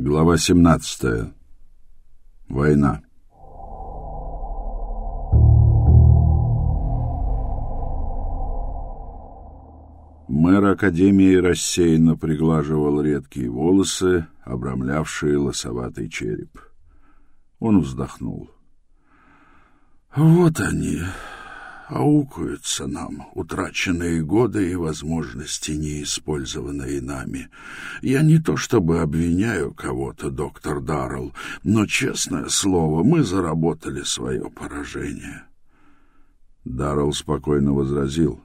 Глава 17. Война. Мэр Академии рассеянно приглаживал редкие волосы, обрамлявшие лосоватый череп. Он вздохнул. «Вот они, аукаются нам утраченные годы и возможности, неиспользованные нами. Я не то чтобы обвиняю кого-то, доктор Даррелл, но, честное слово, мы заработали свое поражение». Даррелл спокойно возразил.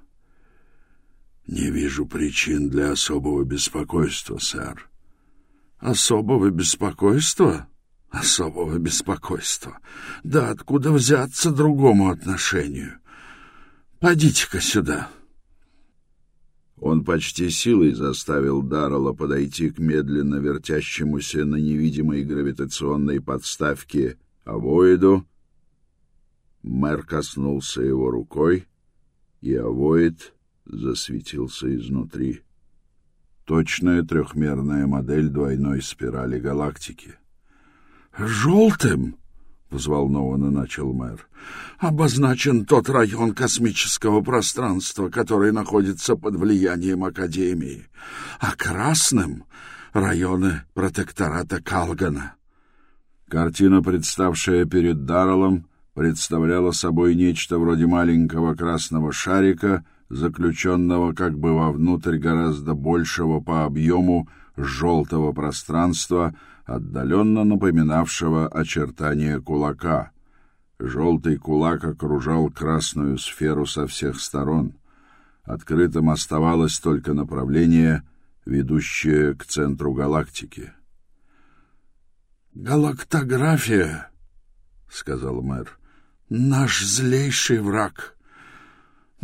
«Не вижу причин для особого беспокойства, сэр». «Особого беспокойства?» особого беспокойства. Да откуда взяться другому отношению? Подите-ка сюда. Он почти силой заставил Даррелла подойти к медленно вертящемуся на невидимой гравитационной подставке Авоиду. Мэр коснулся его рукой, и Авоид засветился изнутри. Точная трехмерная модель двойной спирали галактики. «Желтым?» Взволнованно начал мэр. Обозначен тот район космического пространства, который находится под влиянием Академии, а красным — районы протектората Калгана. Картина, представшая перед Дарреллом, представляла собой нечто вроде маленького красного шарика, заключенного как бы вовнутрь гораздо большего по объему желтого пространства — отдаленно напоминавшего очертания кулака. Желтый кулак окружал красную сферу со всех сторон. Открытым оставалось только направление, ведущее к центру галактики. «Галактография», — сказал мэр, — «наш злейший враг».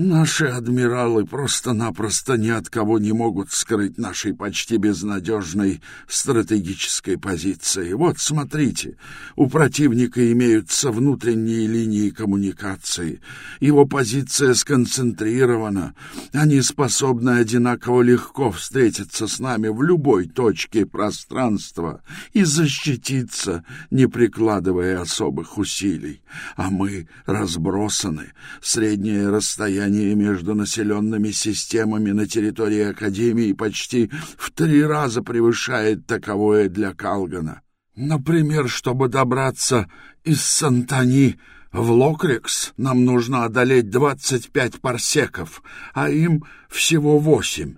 Наши адмиралы просто-напросто ни от кого не могут скрыть нашей почти безнадежной стратегической позиции. Вот, смотрите, у противника имеются внутренние линии коммуникации. Его позиция сконцентрирована. Они способны одинаково легко встретиться с нами в любой точке пространства и защититься, не прикладывая особых усилий. А мы разбросаны. Среднее расстояние расстояние между населенными системами на территории Академии почти в три раза превышает таковое для Калгана. Например, чтобы добраться из Сантани в Локрекс, нам нужно одолеть двадцать пять парсеков, а им всего восемь,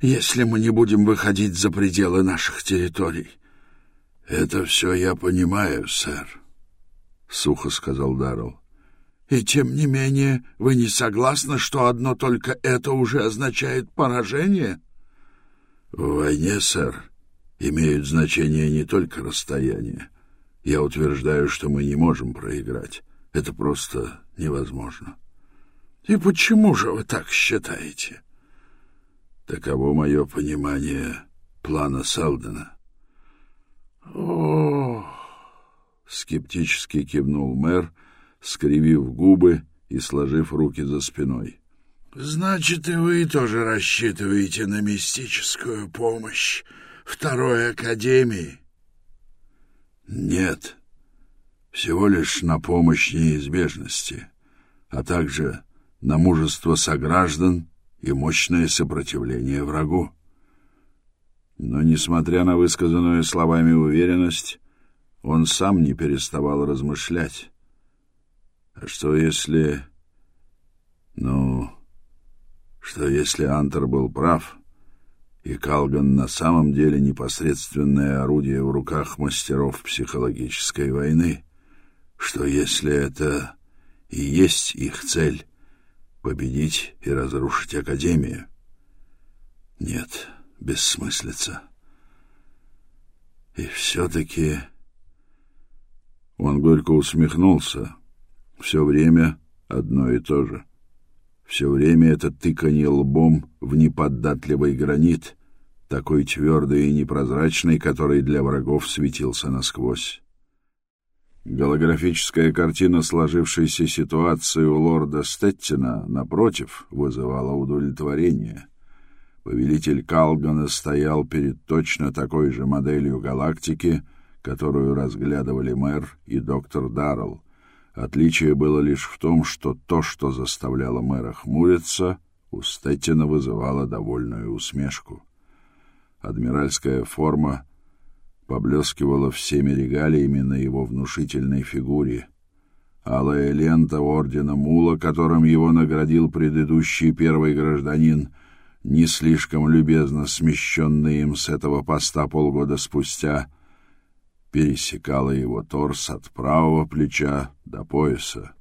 если мы не будем выходить за пределы наших территорий. — Это все я понимаю, сэр, — сухо сказал Даррелл. И тем не менее, вы не согласны, что одно только это уже означает поражение? В войне, сэр, имеют значение не только расстояние. Я утверждаю, что мы не можем проиграть. Это просто невозможно. И почему же вы так считаете? Таково мое понимание плана Салдена. О, скептически кивнул мэр, — скривив губы и сложив руки за спиной. «Значит, и вы тоже рассчитываете на мистическую помощь Второй Академии?» «Нет, всего лишь на помощь неизбежности, а также на мужество сограждан и мощное сопротивление врагу». Но, несмотря на высказанную словами уверенность, он сам не переставал размышлять. А что если... Ну, что если Антер был прав, и Калган на самом деле непосредственное орудие в руках мастеров психологической войны? Что если это и есть их цель — победить и разрушить Академию? Нет, бессмыслица. И все-таки... Он горько усмехнулся, все время одно и то же. Все время это тыканье лбом в неподатливый гранит, такой твердый и непрозрачный, который для врагов светился насквозь. Голографическая картина сложившейся ситуации у лорда Стеттина, напротив, вызывала удовлетворение. Повелитель Калгана стоял перед точно такой же моделью галактики, которую разглядывали мэр и доктор Даррелл. Отличие было лишь в том, что то, что заставляло мэра хмуриться, у Стеттина вызывало довольную усмешку. Адмиральская форма поблескивала всеми регалиями на его внушительной фигуре. Алая лента ордена Мула, которым его наградил предыдущий первый гражданин, не слишком любезно смещенный им с этого поста полгода спустя, пересекала его торс от правого плеча до пояса.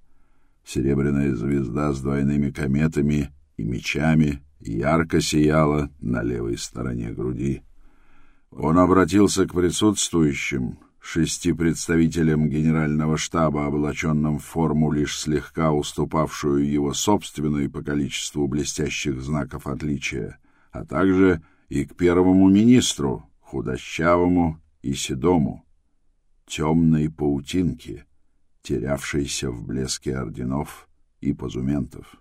Серебряная звезда с двойными кометами и мечами ярко сияла на левой стороне груди. Он обратился к присутствующим, шести представителям генерального штаба, облаченным в форму, лишь слегка уступавшую его собственной по количеству блестящих знаков отличия, а также и к первому министру, худощавому и седому, темной паутинке, терявшейся в блеске орденов и позументов.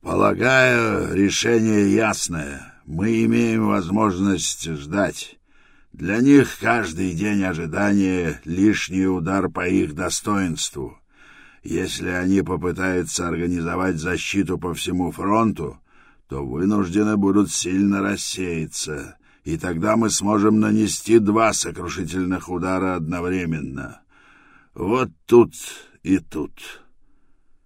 «Полагаю, решение ясное. Мы имеем возможность ждать». Для них каждый день ожидания — лишний удар по их достоинству. Если они попытаются организовать защиту по всему фронту, то вынуждены будут сильно рассеяться, и тогда мы сможем нанести два сокрушительных удара одновременно. Вот тут и тут.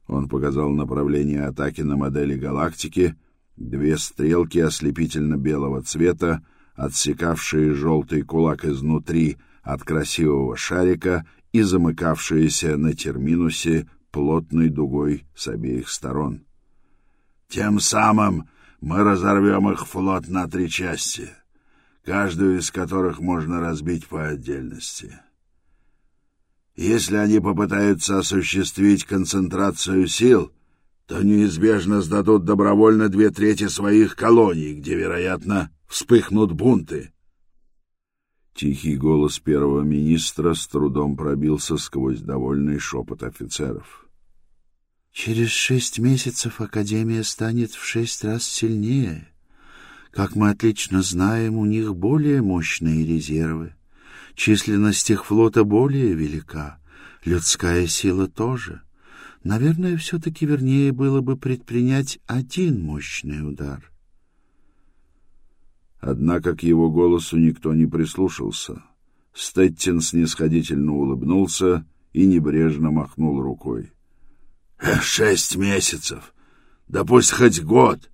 Он показал направление атаки на модели галактики, две стрелки ослепительно-белого цвета, отсекавшие желтый кулак изнутри от красивого шарика и замыкавшиеся на терминусе плотной дугой с обеих сторон. «Тем самым мы разорвем их флот на три части, каждую из которых можно разбить по отдельности. Если они попытаются осуществить концентрацию сил, то неизбежно сдадут добровольно две трети своих колоний, где, вероятно, вспыхнут бунты. Тихий голос первого министра с трудом пробился сквозь довольный шепот офицеров. «Через шесть месяцев Академия станет в шесть раз сильнее. Как мы отлично знаем, у них более мощные резервы. Численность их флота более велика, людская сила тоже. Наверное, все-таки вернее было бы предпринять один мощный удар». Однако к его голосу никто не прислушался. Стеттин снисходительно улыбнулся и небрежно махнул рукой. «Шесть месяцев! Да пусть хоть год!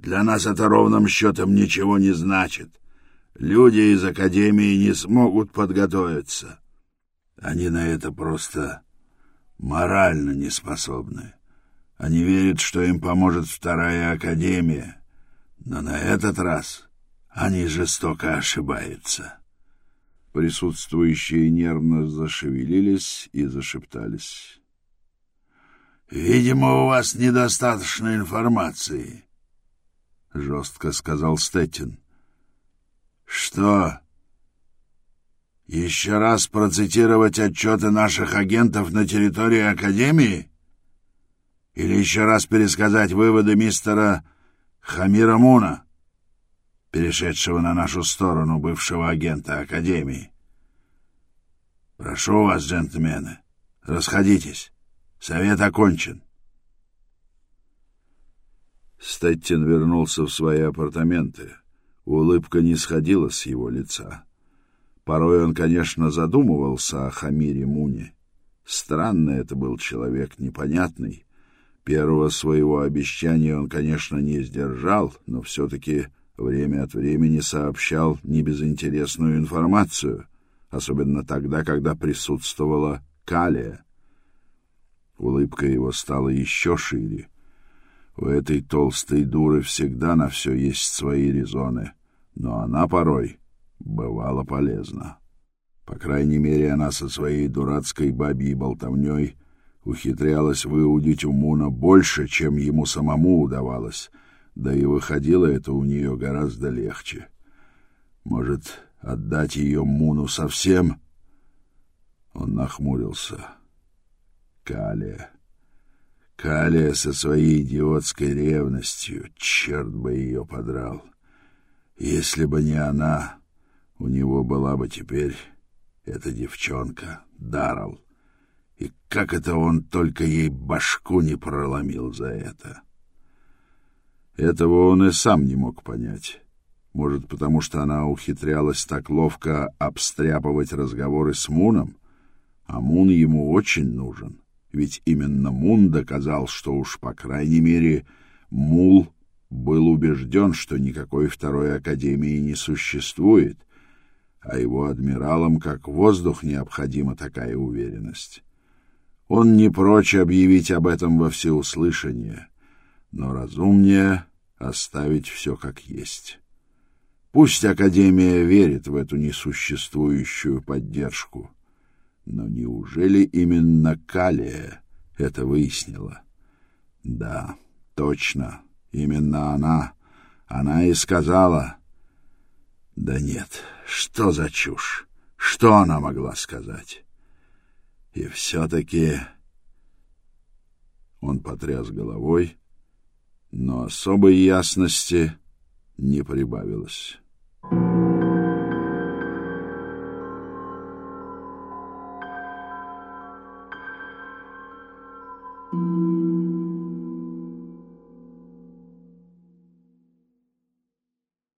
Для нас это ровным счетом ничего не значит. Люди из Академии не смогут подготовиться. Они на это просто морально не способны. Они верят, что им поможет вторая Академия. Но на этот раз они жестоко ошибаются. Присутствующие нервно зашевелились и зашептались. «Видимо, у вас недостаточно информации», — жестко сказал Стеттин. «Что? Еще раз процитировать отчеты наших агентов на территории Академии? Или еще раз пересказать выводы мистера Хамира Муна?» перешедшего на нашу сторону бывшего агента Академии. Прошу вас, джентльмены, расходитесь. Совет окончен. Стеттин вернулся в свои апартаменты. Улыбка не сходила с его лица. Порой он, конечно, задумывался о Хамире Муне. Странный это был человек, непонятный. Первого своего обещания он, конечно, не сдержал, но все-таки время от времени сообщал небезынтересную информацию, особенно тогда, когда присутствовала Калия. Улыбка его стала еще шире. У этой толстой дуры всегда на все есть свои резоны, но она порой бывала полезна. По крайней мере, она со своей дурацкой бабьей болтовней ухитрялась выудить у Муна больше, чем ему самому удавалось — да и выходило это у нее гораздо легче. Может, отдать ее Муну совсем? Он нахмурился. Калия. Калия со своей идиотской ревностью, черт бы ее подрал. Если бы не она, у него была бы теперь эта девчонка, Даррелл. И как это он только ей башку не проломил за это? Этого он и сам не мог понять. Может, потому что она ухитрялась так ловко обстряпывать разговоры с Муном? А Мун ему очень нужен. Ведь именно Мун доказал, что уж, по крайней мере, Мул был убежден, что никакой второй академии не существует, а его адмиралам как воздух необходима такая уверенность. Он не прочь объявить об этом во всеуслышание, но разумнее оставить все как есть. Пусть Академия верит в эту несуществующую поддержку, но неужели именно Калия это выяснила? Да, точно, именно она. Она и сказала... Да нет, что за чушь? Что она могла сказать? И все-таки... Он потряс головой, но особой ясности не прибавилось.